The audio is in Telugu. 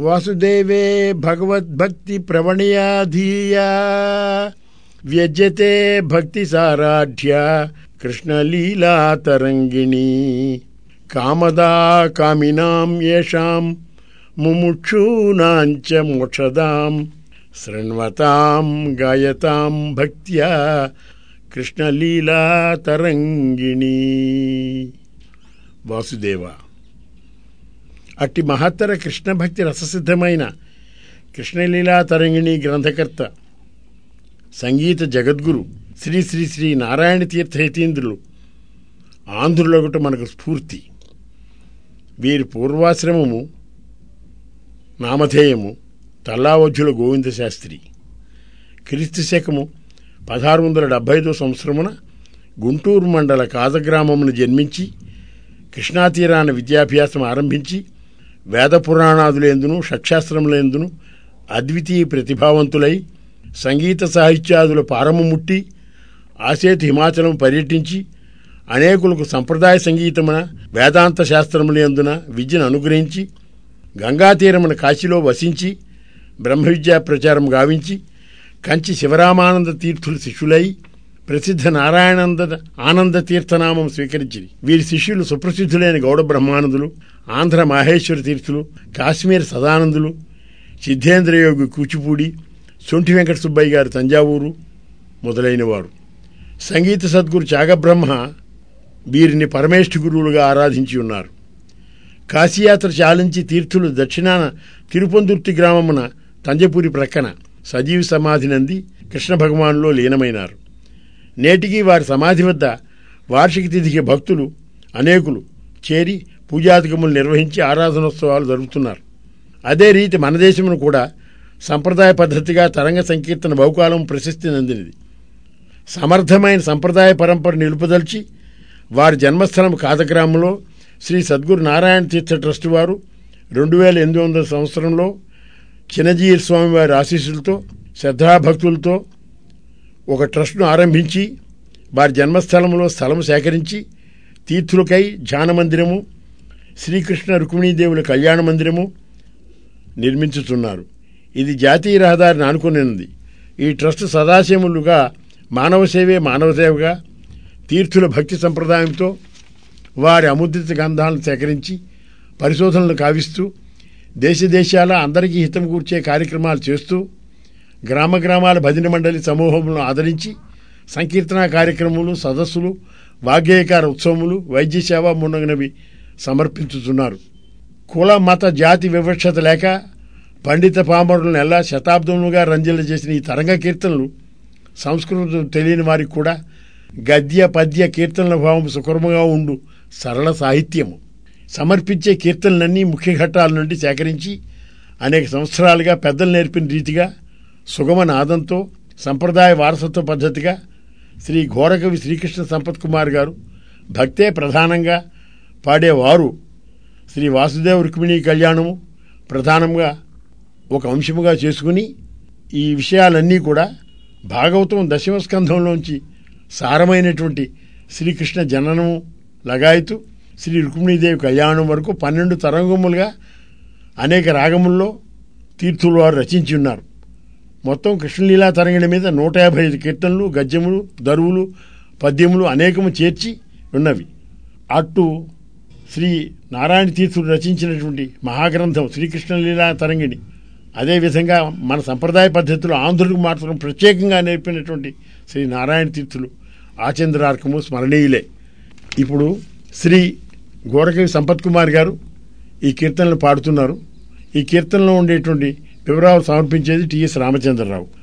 वासुदेवे भगवद्भक्तिप्रवणया धिया व्यजते भक्तिसाराढ्या कृष्णलीलातरङ्गिणी। कामदा कामिनां येषां मुमुक्षूणां च मोक्षदां। शृण्वतां गायतां भक्त्या कृष्णलीलातरङ्गिणी। वासुदेवा। అట్టి మహత్తర కృష్ణ భక్తి రససిద్ధమైన కృష్ణలీలా తరంగిణి గ్రంథకర్త సంగీత జగద్గురు శ్రీ శ్రీ శ్రీ నారాయణ తీర్థ యతీంద్రులు ఆంధ్రులొకట మనకు స్ఫూర్తి. వీరి పూర్వాశ్రమము నామధేయము తల్లావధ్యుల గోవింద శాస్త్రి క్రీస్తు శకము పదహారు వందల డెబ్భై సంవత్సరమున గుంటూరు మండల కాదగ్రామమును జన్మించి కృష్ణాతీరాన విద్యాభ్యాసం ఆరంభించి వేద పురాణాదులేందును షట్శాస్త్రములేందును అద్వితీయ ప్రతిభావంతులై సంగీత సాహిత్యాదుల పారము ముట్టి ఆసేతు హిమాచలం పర్యటించి అనేకులకు సంప్రదాయ సంగీతమున వేదాంత శాస్త్రములందున విద్యను అనుగ్రహించి గంగాతీరమున కాశీలో వసించి బ్రహ్మవిద్యా ప్రచారం గావించి కంచి శివరామానంద తీర్థులు శిష్యులై ప్రసిద్ధ నారాయణానంద ఆనంద తీర్థనామం స్వీకరించి వీరి శిష్యులు సుప్రసిద్ధులైన గౌడ బ్రహ్మానందులు ఆంధ్ర మాహేశ్వర తీర్థులు కాశ్మీర్ సదానందులు సిద్ధేంద్రయోగి కూచిపూడి సొంటి వెంకట సుబ్బయ్య గారి తంజావూరు మొదలైనవారు. సంగీత సద్గురు చాగబ్రహ్మ వీరిని పరమేష్ఠి గురువులుగా ఆరాధించి ఉన్నారు. కాశీయాత్ర చాలించి తీర్థులు దక్షిణాన తిరుపందుర్తి గ్రామమున తంజపూరి ప్రక్కన సజీవ సమాధి నంది కృష్ణ భగవానులో లీనమైనారు. నేటికి వారి సమాధి వద్ద వార్షిక తిథికి భక్తులు అనేకులు చేరి పూజాధికములు నిర్వహించి ఆరాధనోత్సవాలు జరుపుతున్నారు. అదే రీతి మన దేశమును కూడా సంప్రదాయ పద్ధతిగా తరంగ సంకీర్తన బహుకాలం ప్రశస్తి నందినది. సమర్థమైన సంప్రదాయ పరంపర నిలుపుదల్చి వారి జన్మస్థలం కాతగ్రామంలో శ్రీ సద్గురు నారాయణ తీర్థ ట్రస్ట్ వారు రెండు వేల ఎనిమిది వందల సంవత్సరంలో చిన్నజీర్ స్వామి వారి ఆశీస్సులతో శ్రద్ధాభక్తులతో ఒక ట్రస్ట్ను ఆరంభించి వారి జన్మస్థలంలో స్థలము సేకరించి తీర్థులకై ధ్యాన మందిరము శ్రీకృష్ణ రుక్మిణీదేవుల కళ్యాణ మందిరము నిర్మించుతున్నారు. ఇది జాతీయ రహదారిని ఆనుకునేది. ఈ ట్రస్ట్ సదాశయములుగా మానవ సేవే మానవ సేవగా తీర్థుల భక్తి సంప్రదాయంతో వారి అముద్రిత గంధాలను సేకరించి పరిశోధనలు కావిస్తూ దేశ దేశాల అందరికీ హితం కూర్చే కార్యక్రమాలు చేస్తూ గ్రామ గ్రామాల భజన మండలి సమూహములను ఆదరించి సంకీర్తన కార్యక్రమములు సదస్సులు వాగ్గేయకార ఉత్సవములు వైద్య సేవ మున్నగినవి సమర్పించుతున్నారు. కుల మత జాతి వివక్షత లేక పండిత పామరులను ఎలా శతాబ్దములుగా రంజల చేసిన ఈ తరంగ కీర్తనలు సంస్కృతం తెలియని వారికి కూడా గద్య పద్య కీర్తనల భావం సుకరముగా ఉండు సరళ సాహిత్యము. సమర్పించే కీర్తనలన్నీ ముఖ్య ఘట్టాల నుండి సేకరించి అనేక సంవత్సరాలుగా పెద్దలు నేర్పిన రీతిగా సుగమ నాదంతో సంప్రదాయ వారసత్వ పద్ధతిగా శ్రీ ఘోరకవి శ్రీకృష్ణ సంపత్ కుమార్ గారు భక్తే ప్రధానంగా పాడేవారు శ్రీ వాసుదేవ రుక్మిణీ కళ్యాణము ప్రధానంగా ఒక అంశముగా చేసుకుని ఈ విషయాలన్నీ కూడా భాగవతం దశమస్కంధంలోంచి సారమైనటువంటి శ్రీకృష్ణ జననము లగాయతు శ్రీ రుక్మిణీదేవి కళ్యాణం వరకు పన్నెండు తరంగములుగా అనేక రాగముల్లో తీర్థులు వారు రచించి ఉన్నారు. మొత్తం కృష్ణలీలా తరంగిణి మీద నూట యాభై ఐదు కీర్తనలు గద్యములు దరువులు పద్యములు అనేకము చేర్చి ఉన్నవి. అటు శ్రీ నారాయణ తీర్థులు రచించినటువంటి మహాగ్రంథం శ్రీకృష్ణలీలా తరంగిణి. అదేవిధంగా మన సంప్రదాయ పద్ధతిలో ఆంధ్రులకు మాత్రం ప్రత్యేకంగా నేర్పినటువంటి శ్రీ నారాయణ తీర్థులు ఆచంద్రార్కము స్మరణీయులే. ఇప్పుడు శ్రీ గోరకవి సంపత్ కుమార్ గారు ఈ కీర్తనలు పాడుతున్నారు. ఈ కీర్తనలో ఉండేటువంటి వివరాలు సమర్పించేది టిఎస్ రామచంద్రరావు.